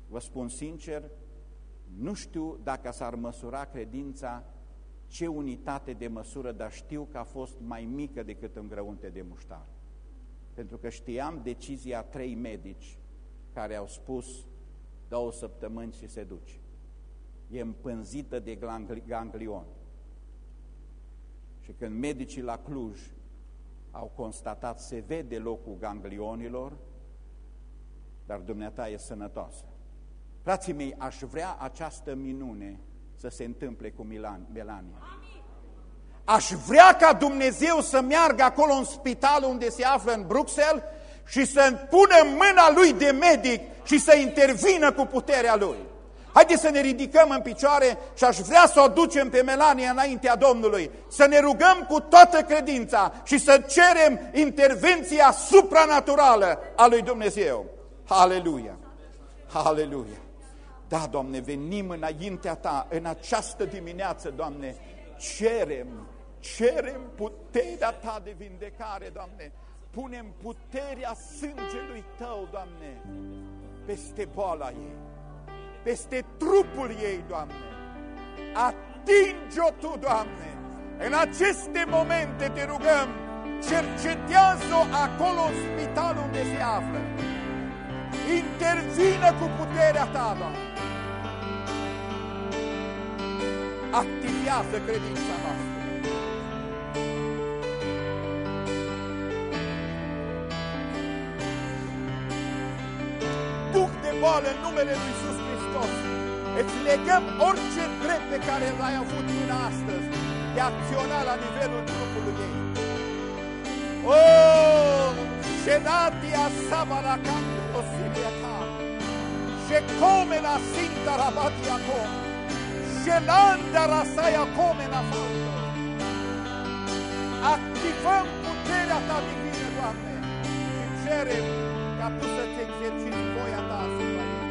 Vă spun sincer, nu știu dacă s-ar măsura credința ce unitate de măsură, dar știu că a fost mai mică decât în grăunte de muștar. Pentru că știam decizia trei medici care au spus două săptămâni și se duce. E împânzită de ganglion. Și când medicii la Cluj au constatat, se vede locul ganglionilor, dar dumneata e sănătoasă. Frații mei, aș vrea această minune să se întâmple cu Milan, Melania. Aș vrea ca Dumnezeu să meargă acolo în spital unde se află în Bruxelles și să pună mâna lui de medic și să intervină cu puterea lui. Haideți să ne ridicăm în picioare și aș vrea să o ducem pe Melania înaintea Domnului, să ne rugăm cu toată credința și să cerem intervenția supranaturală a lui Dumnezeu. Aleluia! Aleluia! Da, Doamne, venim înaintea Ta în această dimineață, Doamne, cerem, cerem puterea Ta de vindecare, Doamne, punem puterea sângelui Tău, Doamne, peste boala ei, peste trupul ei, Doamne. Atinge-o Tu, Doamne, în aceste momente te rugăm, cercetează-o acolo în spitalul unde se află. Intervină cu puterea Ta, Doamne. activează credința noastră. Boală în numele Lui Iisus Hristos, îți legăm orice drept pe care l-ai avut până astăzi de acționa la nivelul trupului ei. Oh, Shenatia Sabaracanto Osiliata, come la Sinta Rabatia Com, Shelanda Rasaia Come la Falto. Activăm puterea Ta divină, Doamne, și cerem ca Tu să-ți exerciți voia Ta asupra ei.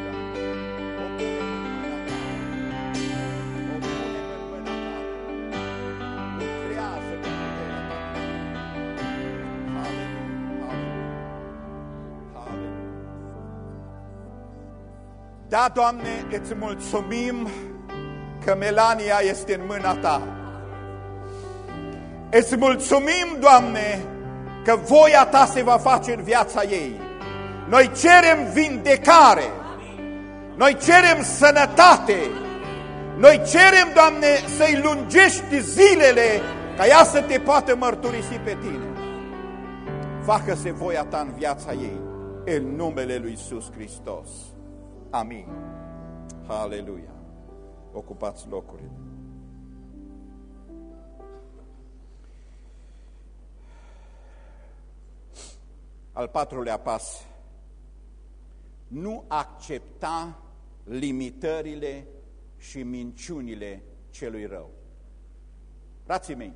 Da, Doamne, îți mulțumim că Melania este în mâna Ta. Îți mulțumim, Doamne, că voia Ta se va face în viața ei. Noi cerem vindecare, noi cerem sănătate, noi cerem, Doamne, să-i lungești zilele ca ea să te poată mărturisi pe Tine. Facă-se voia Ta în viața ei, în numele Lui Iisus Hristos. Amin. Haleluia. Ocupați locurile. Al patrulea pas. Nu accepta limitările și minciunile celui rău. Frații mei,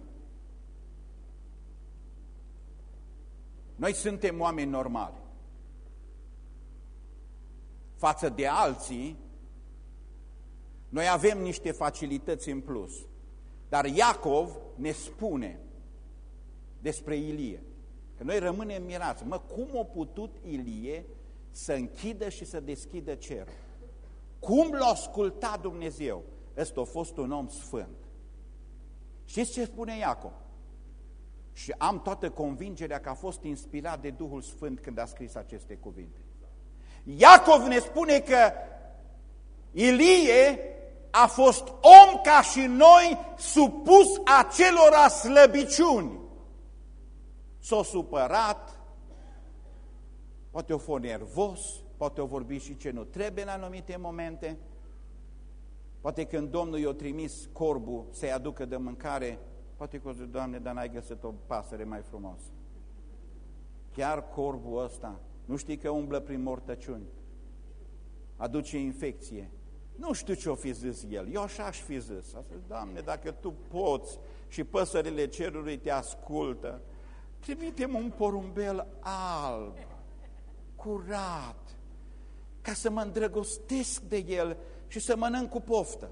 noi suntem oameni normali față de alții, noi avem niște facilități în plus. Dar Iacov ne spune despre Ilie, că noi rămânem mirați. Mă, cum a putut Ilie să închidă și să deschidă cerul? Cum l-a ascultat Dumnezeu? Ăsta a fost un om sfânt. Știți ce spune Iacov? Și am toată convingerea că a fost inspirat de Duhul Sfânt când a scris aceste cuvinte. Iacov ne spune că Ilie a fost om ca și noi supus acelora slăbiciuni. S-a supărat, poate o fost nervos, poate o vorbi și ce nu trebuie în anumite momente, poate când Domnul i-a trimis corbul să-i aducă de mâncare, poate că o zic, Doamne, dar n-ai găsit o pasăre mai frumoasă. Chiar corbul ăsta nu știi că umblă prin mortăciuni. Aduce infecție. Nu știu ce-o fi zis el. Eu așa aș fi zis. A zis, Doamne, dacă Tu poți și păsările cerului te ascultă, trimite-mi un porumbel alb, curat, ca să mă îndrăgostesc de el și să mănânc cu poftă.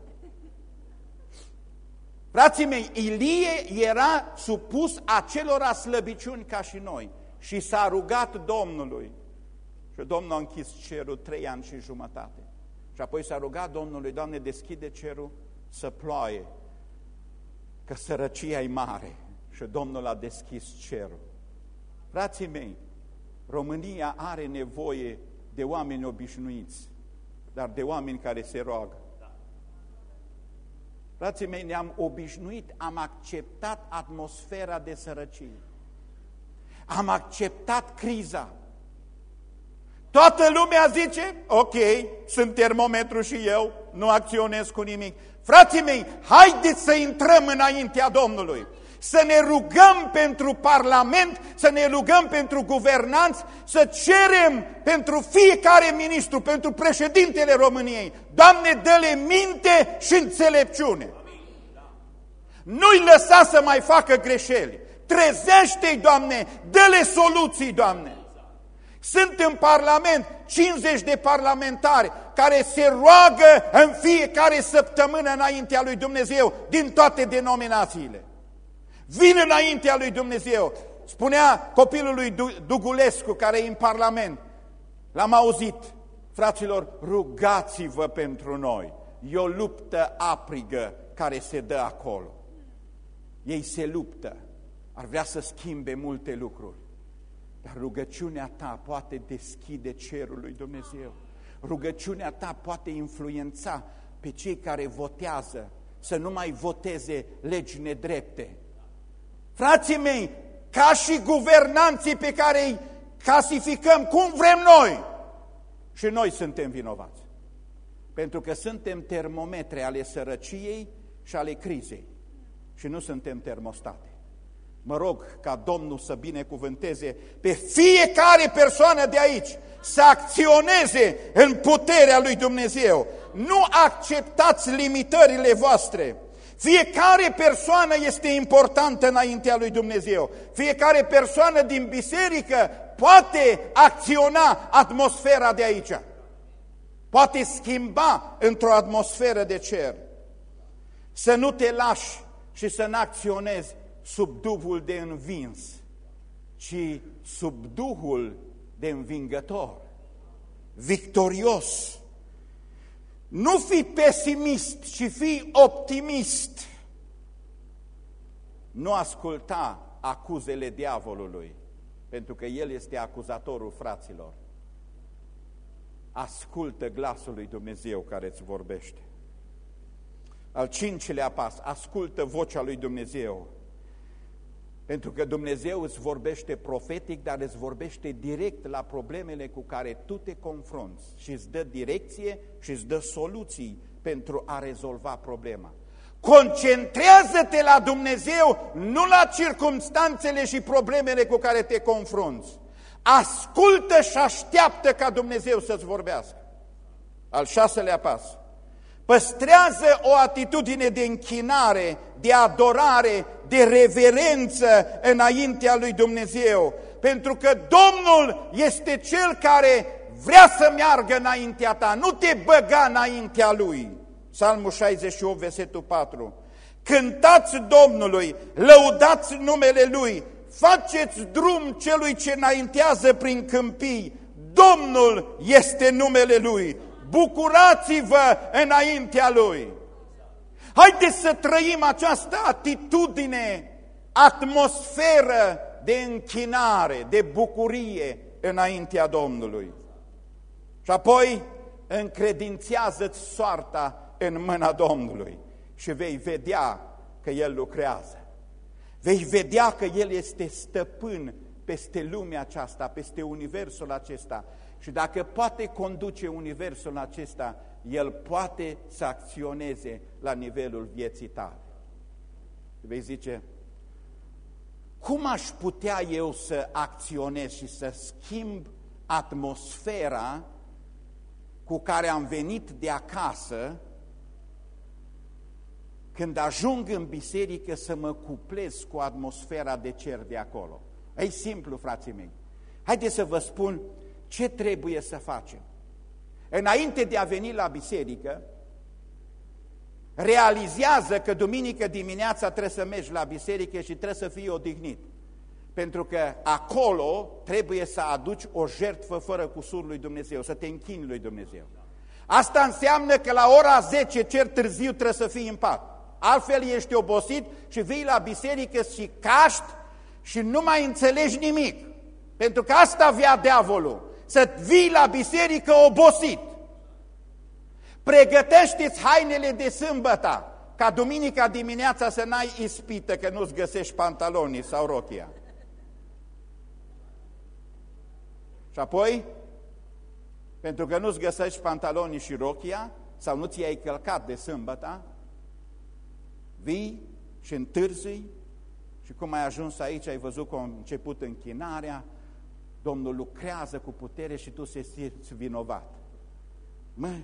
Frații mei, Ilie era supus acelora slăbiciuni ca și noi și s-a rugat Domnului și Domnul a închis cerul trei ani și jumătate. Și apoi s-a rugat Domnului, Doamne, deschide cerul să ploaie, că sărăcia e mare. Și Domnul a deschis cerul. Frații mei, România are nevoie de oameni obișnuiți, dar de oameni care se roagă. Frații mei, ne-am obișnuit, am acceptat atmosfera de sărăcie. Am acceptat criza. Toată lumea zice, ok, sunt termometru și eu, nu acționez cu nimic. Frații mei, haideți să intrăm înaintea Domnului, să ne rugăm pentru Parlament, să ne rugăm pentru guvernanți, să cerem pentru fiecare ministru, pentru președintele României, Doamne, dă-le minte și înțelepciune. Nu-i lăsa să mai facă greșeli. Trezește-i, Doamne, dă-le soluții, Doamne. Sunt în Parlament 50 de parlamentari care se roagă în fiecare săptămână înaintea lui Dumnezeu din toate denominațiile. Vin înaintea lui Dumnezeu. Spunea copilul lui Dugulescu care e în Parlament. L-am auzit. Fraților, rugați-vă pentru noi. E o luptă aprigă care se dă acolo. Ei se luptă. Ar vrea să schimbe multe lucruri. Dar rugăciunea ta poate deschide cerul lui Dumnezeu. Rugăciunea ta poate influența pe cei care votează să nu mai voteze legi nedrepte. Frații mei, ca și guvernanții pe care îi clasificăm cum vrem noi, și noi suntem vinovați. Pentru că suntem termometre ale sărăciei și ale crizei și nu suntem termostate. Mă rog ca Domnul să binecuvânteze pe fiecare persoană de aici să acționeze în puterea lui Dumnezeu. Nu acceptați limitările voastre. Fiecare persoană este importantă înaintea lui Dumnezeu. Fiecare persoană din biserică poate acționa atmosfera de aici. Poate schimba într-o atmosferă de cer. Să nu te lași și să nu acționezi sub duhul de învins, ci sub duhul de învingător, victorios. Nu fi pesimist, ci fi optimist. Nu asculta acuzele diavolului, pentru că el este acuzatorul fraților. Ascultă glasul lui Dumnezeu care îți vorbește. Al cincilea pas, ascultă vocea lui Dumnezeu. Pentru că Dumnezeu îți vorbește profetic, dar îți vorbește direct la problemele cu care tu te confrunți și îți dă direcție și îți dă soluții pentru a rezolva problema. Concentrează-te la Dumnezeu, nu la circumstanțele și problemele cu care te confrunți. Ascultă și așteaptă ca Dumnezeu să-ți vorbească. Al șaselea pas. Păstrează o atitudine de închinare, de adorare, de reverență înaintea lui Dumnezeu. Pentru că Domnul este Cel care vrea să meargă înaintea ta, nu te băga înaintea Lui. Psalmul 68, versetul 4. Cântați Domnului, lăudați numele Lui, faceți drum celui ce înaintează prin câmpii. Domnul este numele Lui, bucurați-vă înaintea Lui. Haideți să trăim această atitudine, atmosferă de închinare, de bucurie înaintea Domnului. Și apoi încredințează-ți soarta în mâna Domnului și vei vedea că El lucrează. Vei vedea că El este stăpân peste lumea aceasta, peste universul acesta și dacă poate conduce universul acesta, El poate să acționeze la nivelul vieții tale. Vei zice, cum aș putea eu să acționez și să schimb atmosfera cu care am venit de acasă când ajung în biserică să mă cuplez cu atmosfera de cer de acolo. E simplu, frații mei. Haideți să vă spun ce trebuie să facem. Înainte de a veni la biserică, realizează că duminică dimineața trebuie să mergi la biserică și trebuie să fii odihnit. Pentru că acolo trebuie să aduci o jertfă fără cusur lui Dumnezeu, să te închini lui Dumnezeu. Asta înseamnă că la ora 10, cer târziu, trebuie să fii în pat. Altfel ești obosit și vii la biserică și caști și nu mai înțelegi nimic. Pentru că asta vrea diavolul să vii la biserică obosit. Pregătește-ți hainele de sâmbătă, ca duminica dimineața să n-ai ispită că nu-ți găsești pantalonii sau rochia. Și apoi, pentru că nu-ți găsești pantalonii și rochia, sau nu ți-ai călcat de sâmbătă, vii și întârzi și cum ai ajuns aici, ai văzut că a început închinarea, Domnul lucrează cu putere și tu se simți vinovat. Mă,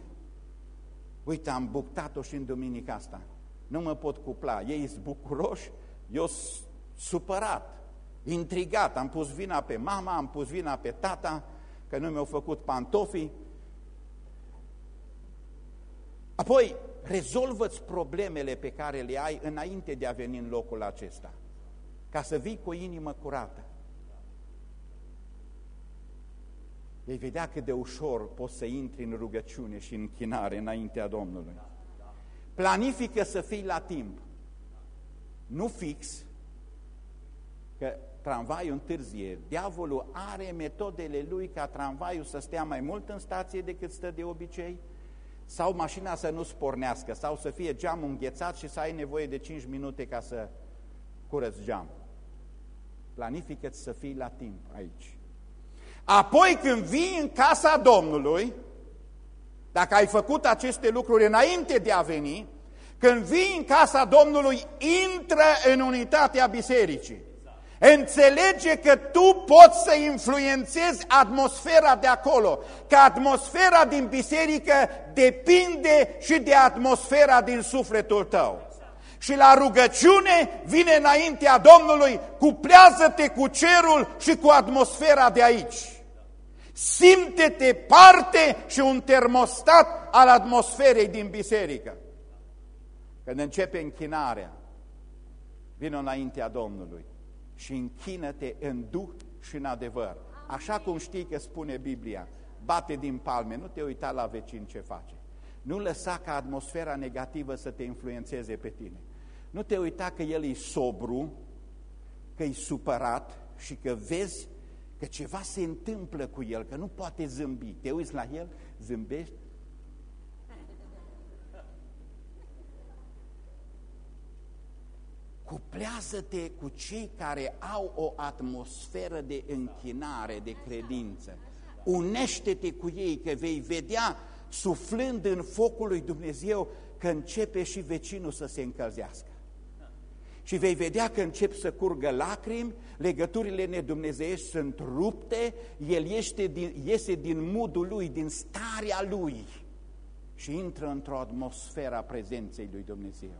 uite, am buctat-o și în duminica asta. Nu mă pot cupla. Ei sunt bucuroși, eu supărat, intrigat. Am pus vina pe mama, am pus vina pe tata, că nu mi-au făcut pantofii. Apoi, rezolvă-ți problemele pe care le ai înainte de a veni în locul acesta, ca să vii cu o inimă curată. Vei vedea cât de ușor poți să intri în rugăciune și în închinare înaintea Domnului. Planifică să fii la timp, nu fix, că tramvaiul întârzie. Diavolul are metodele lui ca tramvaiul să stea mai mult în stație decât stă de obicei, sau mașina să nu spornească, sau să fie geamul înghețat și să ai nevoie de 5 minute ca să curăți geamul. planifică să fii la timp aici. Apoi când vii în casa Domnului, dacă ai făcut aceste lucruri înainte de a veni, când vii în casa Domnului, intră în unitatea bisericii. Înțelege că tu poți să influențezi atmosfera de acolo, că atmosfera din biserică depinde și de atmosfera din sufletul tău. Și la rugăciune vine înaintea Domnului, cuplează-te cu cerul și cu atmosfera de aici. Simte-te parte și un termostat al atmosferei din biserică. Când începe închinarea, vină înaintea Domnului și închină-te în duh și în adevăr. Așa cum știi că spune Biblia, bate din palme, nu te uita la vecin ce face. Nu lăsa ca atmosfera negativă să te influențeze pe tine. Nu te uita că el e sobru, că e supărat și că vezi că ceva se întâmplă cu el, că nu poate zâmbi. Te uiți la el, zâmbești, Cuplează-te cu cei care au o atmosferă de închinare, de credință. Unește-te cu ei, că vei vedea, suflând în focul lui Dumnezeu, că începe și vecinul să se încălzească. Și vei vedea că încep să curgă lacrimi, legăturile nedumnezeiești sunt rupte, el iese din, iese din modul lui, din starea lui și intră într-o atmosferă a prezenței lui Dumnezeu.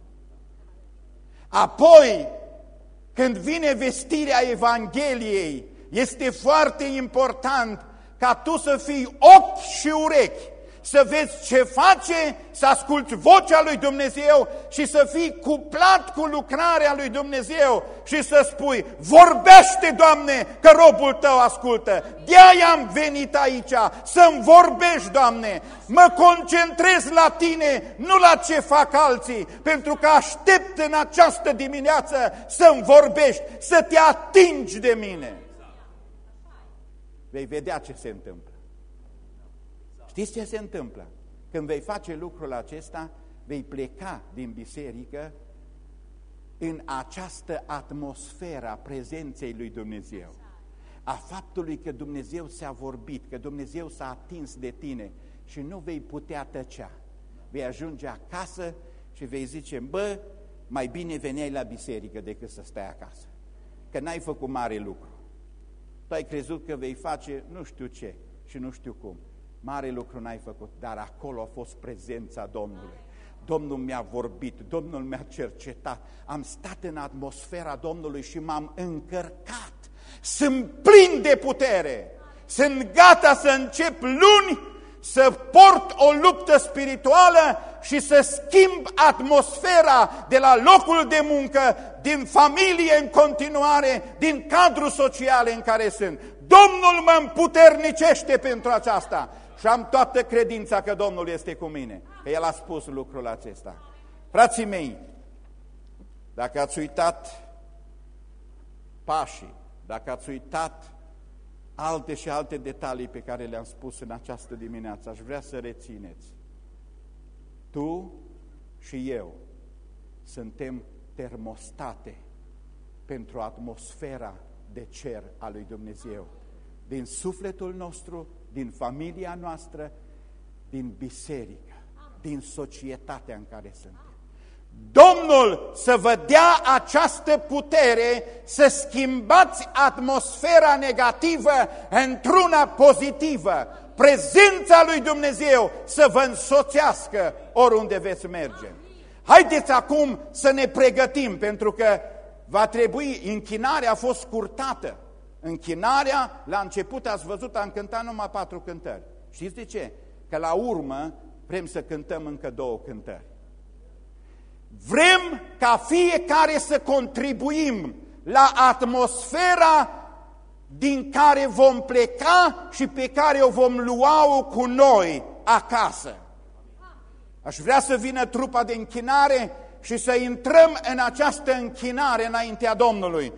Apoi, când vine vestirea Evangheliei, este foarte important ca tu să fii ochi și urechi să vezi ce face, să asculți vocea lui Dumnezeu și să fii cuplat cu lucrarea lui Dumnezeu și să spui, vorbește, Doamne, că robul tău ascultă. De-aia am venit aici, să-mi vorbești, Doamne. Mă concentrez la Tine, nu la ce fac alții, pentru că aștept în această dimineață să-mi vorbești, să te atingi de mine. Vei vedea ce se întâmplă. Știți ce se întâmplă? Când vei face lucrul acesta, vei pleca din biserică în această atmosferă a prezenței lui Dumnezeu, a faptului că Dumnezeu s-a vorbit, că Dumnezeu s-a atins de tine și nu vei putea tăcea. Vei ajunge acasă și vei zice, bă, mai bine veneai la biserică decât să stai acasă, că n-ai făcut mare lucru. Tu ai crezut că vei face nu știu ce și nu știu cum. Mare lucru n-ai făcut, dar acolo a fost prezența Domnului. Domnul mi-a vorbit, Domnul mi-a cercetat, am stat în atmosfera Domnului și m-am încărcat. Sunt plin de putere, sunt gata să încep luni să port o luptă spirituală și să schimb atmosfera de la locul de muncă, din familie în continuare, din cadrul social în care sunt. Domnul mă împuternicește pentru aceasta și am toată credința că Domnul este cu mine, că El a spus lucrul acesta. Frații mei, dacă ați uitat pașii, dacă ați uitat alte și alte detalii pe care le-am spus în această dimineață, aș vrea să rețineți. Tu și eu suntem termostate pentru atmosfera de cer a lui Dumnezeu. Din sufletul nostru din familia noastră, din biserică, din societatea în care suntem. Domnul să vă dea această putere să schimbați atmosfera negativă într-una pozitivă. Prezența lui Dumnezeu să vă însoțească oriunde veți merge. Haideți acum să ne pregătim, pentru că va trebui, închinarea a fost scurtată. Închinarea, la început ați văzut, am cântat numai patru cântări. Știți de ce? Că la urmă vrem să cântăm încă două cântări. Vrem ca fiecare să contribuim la atmosfera din care vom pleca și pe care o vom lua cu noi acasă. Aș vrea să vină trupa de închinare și să intrăm în această închinare înaintea Domnului.